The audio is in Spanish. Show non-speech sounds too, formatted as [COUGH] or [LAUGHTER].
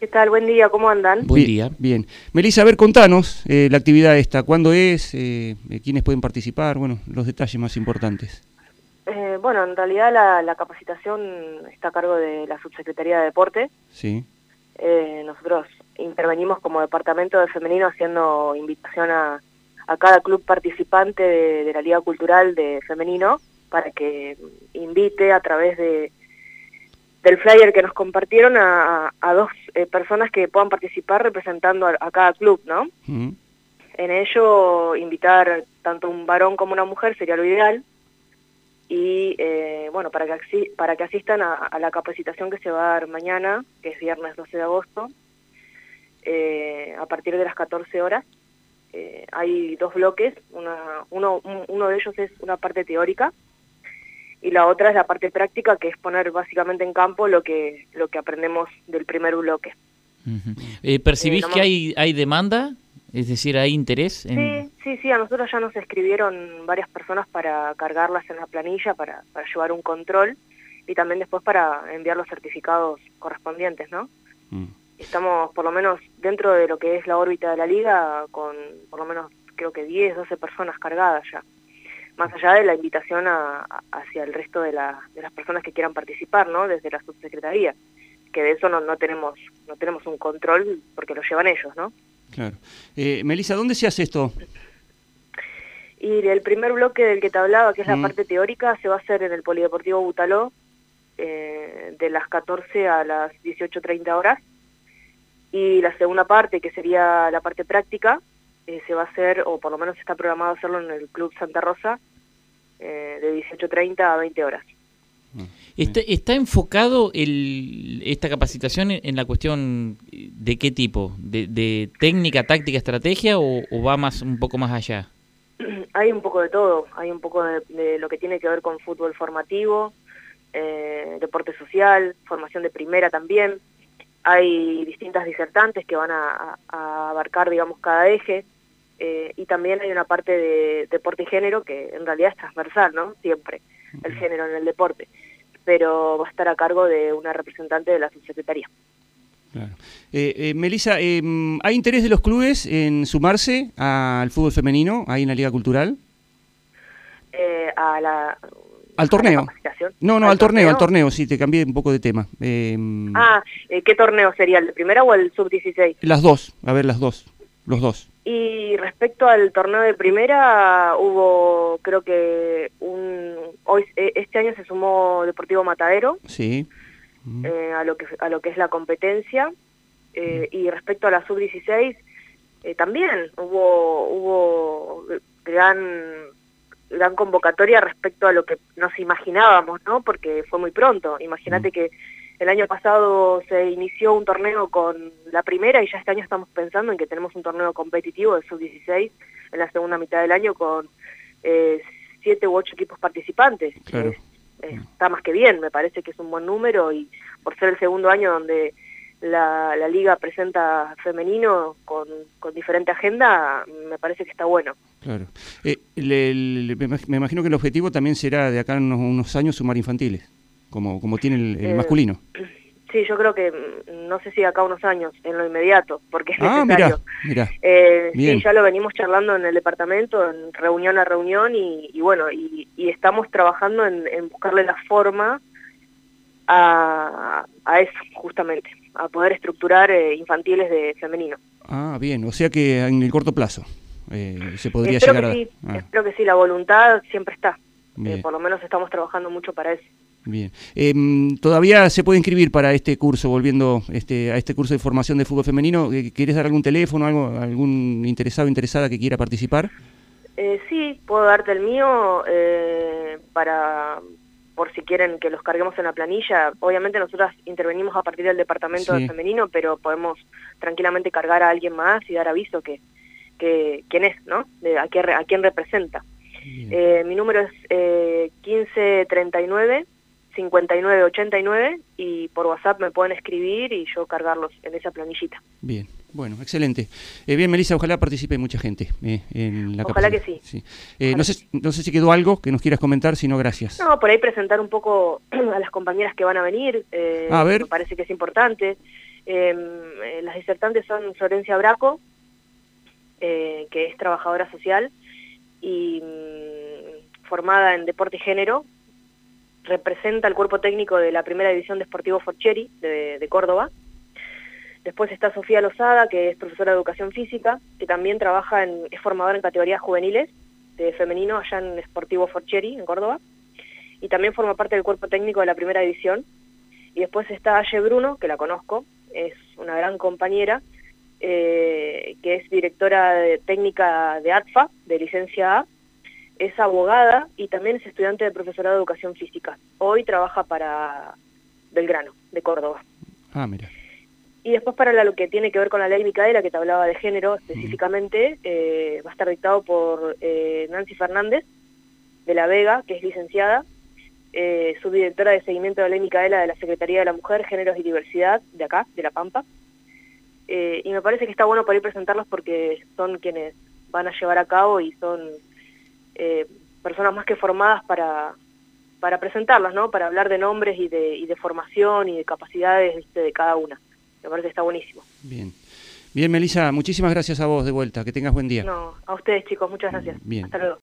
¿Qué tal? Buen día, ¿cómo andan? Buen día. Bien. Melissa, a ver, contanos eh, la actividad esta, ¿cuándo es? Eh, eh, ¿Quiénes pueden participar? Bueno, los detalles más importantes. Eh, bueno, en realidad la, la, capacitación está a cargo de la Subsecretaría de Deporte. Sí. Eh, nosotros intervenimos como departamento de femenino haciendo invitación a, a cada club participante de, de la Liga Cultural de Femenino para que invite a través de del flyer que nos compartieron a, a dos eh, personas que puedan participar representando a, a cada club, ¿no? En ello, invitar tanto un varón como una mujer sería lo ideal. Y eh, bueno, para que, para que asistan a, a, la capacitación que se va a dar mañana, que es viernes 12 de agosto, eh, a partir de las 14 horas. Eh, hay dos bloques, una, uno, uno de ellos es una parte teórica, y la otra es la parte práctica, que es poner básicamente en campo lo que, lo que aprendemos del primer bloque. Uh -huh. eh, ¿Percibís eh, que hay, hay demanda? Es decir, ¿hay interés? En... Sí, sí, sí, a nosotros ya nos escribieron varias personas para cargarlas en la planilla, para, para llevar un control y también después para enviar los certificados correspondientes, ¿no? Mm. Estamos por lo menos dentro de lo que es la órbita de la liga con por lo menos creo que 10, 12 personas cargadas ya más allá de la invitación a, a, hacia el resto de, la, de, las personas que quieran participar, ¿no? Desde la subsecretaría, que de eso no, no tenemos no tenemos un control porque lo llevan ellos, ¿no? Claro. Eh, Melissa, ¿dónde se hace esto? Y el primer bloque del que te hablaba, que es la mm. parte teórica, se va a hacer en el Polideportivo Butaló, eh, de las 14 a las 18.30 horas. Y la segunda parte, que sería la parte práctica, eh, se va a hacer, o por lo menos está programado hacerlo en el Club Santa Rosa, eh, de 18.30 a 20 horas. ¿Está, está enfocado el, esta capacitación en, en, la cuestión de qué tipo? ¿De, de técnica, táctica, estrategia o, o, va más un poco más allá? [CLEARS THROAT] Hay un poco de todo. Hay un poco de, de lo que tiene que ver con fútbol formativo, eh, deporte social, formación de primera también. Hay distintas disertantes que van a, a abarcar, digamos, cada eje. Eh, y también hay una parte de deporte y género que en realidad es transversal, ¿no? Siempre, el género en el deporte, pero va a estar a cargo de una representante de la subsecretaría. Claro. Eh, eh, Melissa, eh, ¿hay interés de los clubes en sumarse al fútbol femenino ahí en la Liga Cultural? Eh, a la... ¿Al torneo? No, no, al, al torneo, torneo, al torneo, sí, te cambié un poco de tema. Eh, ah, ¿qué torneo sería? ¿El de primera o el sub-16? Las dos, a ver, las dos, los dos. Respecto al torneo de primera, hubo, creo que un hoy este año se sumó Deportivo Matadero. Sí. Mm. Eh, a lo que a lo que es la competencia. Eh, mm. Y respecto a la sub 16 eh, también hubo hubo gran gran convocatoria respecto a lo que nos imaginábamos, ¿no? Porque fue muy pronto. Imagínate mm. que el año pasado se inició un torneo con la primera y ya este año estamos pensando en que tenemos un torneo competitivo de sub-16 en la segunda mitad del año con eh, siete u ocho equipos participantes. Claro. Es, es, está más que bien, me parece que es un buen número y por ser el segundo año donde la, la liga presenta femenino con, con diferente agenda, me parece que está bueno. Claro. Eh, le, le, me imagino que el objetivo también será de acá en unos, unos años sumar infantiles como, como tiene el, el eh, masculino. Sí, yo creo que, mm, no sé si acá unos años, en lo inmediato, porque es ah, necesario. Mirá, mirá. Eh, sí, ya lo venimos charlando en el departamento, en reunión a reunión, y, y bueno, y, y, estamos trabajando en, en, buscarle la forma a, a eso, justamente, a poder estructurar eh, infantiles de femenino. Ah, bien, o sea que en el corto plazo eh, se podría espero llegar que sí, a... Ah. Espero que sí, la voluntad siempre está. por lo menos estamos trabajando mucho para eso. Bien. Eh, ¿Todavía se puede inscribir para este curso, volviendo este, a este curso de formación de fútbol femenino? Eh, ¿Quieres dar algún teléfono, algo, algún interesado o interesada que quiera participar? Eh, sí, puedo darte el mío eh, para por si quieren que los carguemos en la planilla. Obviamente nosotros intervenimos a partir del departamento sí. femenino, pero podemos tranquilamente cargar a alguien más y dar aviso que, que quién es, ¿no? De, a, quién, a quién representa. Eh, mi número es eh, 1539 5989 y por WhatsApp me pueden escribir y yo cargarlos en esa planillita. Bien, bueno, excelente. Eh, bien, Melissa, ojalá participe mucha gente eh, en la Ojalá capacidad. que sí. sí. Eh, no, sé, no sé si quedó algo que nos quieras comentar, si no, gracias. No, por ahí presentar un poco [CLEARS THROAT] a las compañeras que van a venir, a ver. me parece que es importante. Em, eh, las disertantes son Florencia Braco, eh, que es trabajadora social y mm, formada en deporte y género, representa el cuerpo técnico de la primera división de Sportivo Forcheri de, Córdoba. Después está Sofía Lozada, que es profesora de educación física, que también trabaja en, es formadora en categorías juveniles de femenino allá en Sportivo Forcheri, en Córdoba. Y también forma parte del cuerpo técnico de la primera división. Y después está Aye Bruno, que la conozco, es una gran compañera, eh, que es directora de técnica de ATFA, de licencia A, es abogada y también es estudiante de profesorado de educación física. Hoy trabaja para Belgrano, de Córdoba. Ah, mira. Y después para lo que tiene que ver con la ley Micaela, que te hablaba de género específicamente, eh, va a estar dictado por eh, Nancy Fernández, de La Vega, que es licenciada, eh, subdirectora de seguimiento de la ley Micaela de la Secretaría de la Mujer, Géneros y Diversidad, de acá, de La Pampa. Eh, y me parece que está bueno por ahí presentarlos porque son quienes van a llevar a cabo y son eh, personas más que formadas para, para presentarlas, ¿no? Para hablar de nombres y de, y de formación y de capacidades de cada una. Me parece que está buenísimo. Bien. Bien, Melissa, muchísimas gracias a vos de vuelta. Que tengas buen día. No, a ustedes, chicos, muchas gracias. Bien. Hasta luego.